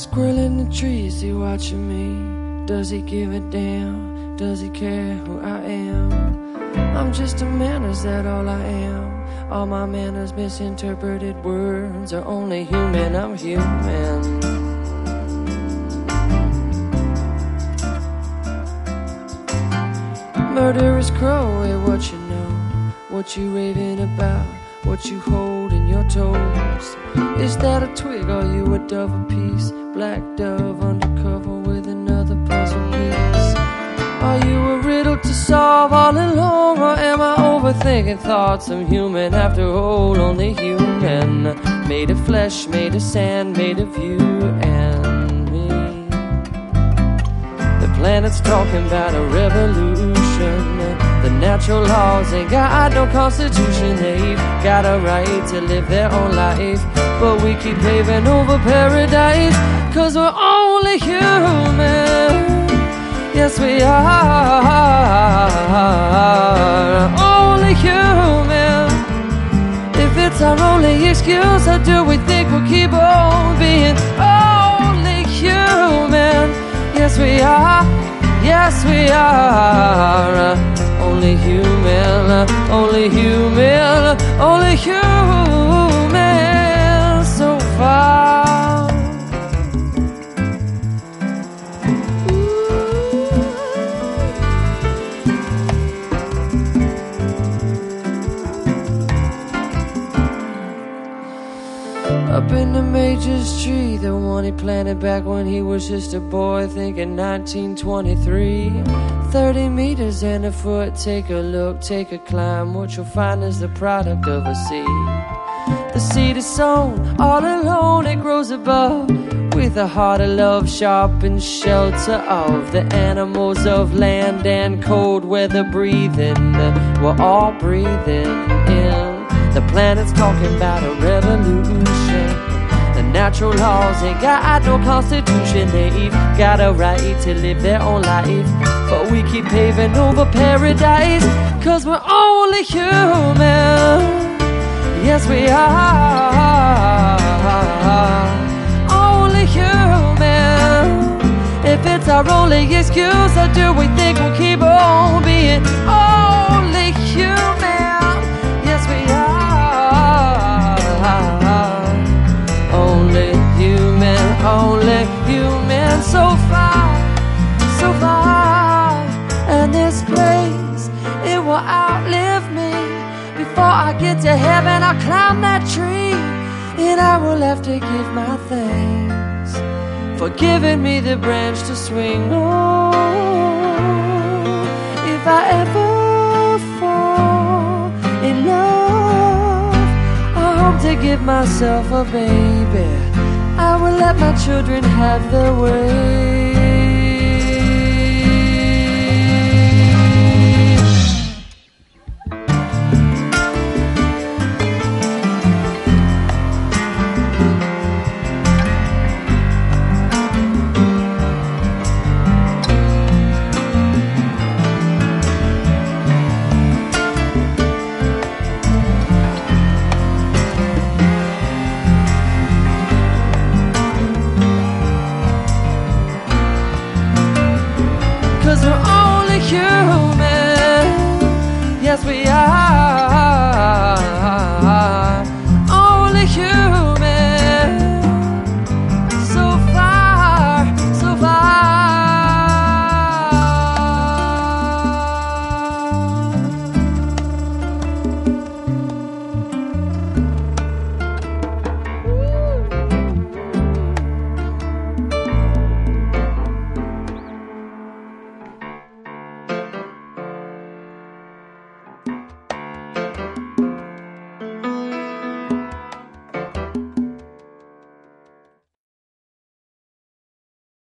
Squirrel in the tree, is he watching me? Does he give a damn? Does he care who I am? I'm just a man, is that all I am? All my manners, misinterpreted words are only human, I'm human. Murderous crow, hey, what you know? What you raving about? What you hold in your toes? Is that a twig? Are you a dove apiece? Black dove undercover with another puzzle piece. Are you a riddle to solve all along? Or am I overthinking thoughts? I'm human after all, only human. Made of flesh, made of sand, made of you and me. The planet's talking about a revolution. Natural laws ain't got no constitution. They've got a right to live their own life. But we keep paving over paradise. Cause we're only human. Yes, we are. Only human. If it's our only excuse, how do we think we'll keep on being only human? Yes, we are. Yes, we are. Only human. Only human. Only human so far. Up in the major's tree, the one he planted back when he was just a boy, thinking 1923. 30 meters and a foot, take a look, take a climb. What you'll find is the product of a seed. The seed is sown all alone, it grows above. With a heart of love, sharp and shelter of the animals of land and cold weather breathing. We're all breathing in. The planet's talking about a revolution. The natural laws ain't got no constitution. They've got a right to live their own life. But we keep paving over paradise. Cause we're only human. Yes, we are. Only human. If it's our only excuse, how do we think we'll keep only human so far, so far. And this place, it will outlive me. Before I get to heaven, I'll climb that tree. And I will have to give my thanks for giving me the branch to swing on. If I ever fall in love, I hope to give myself a baby. I will let my children have their way. human. Yes, we are.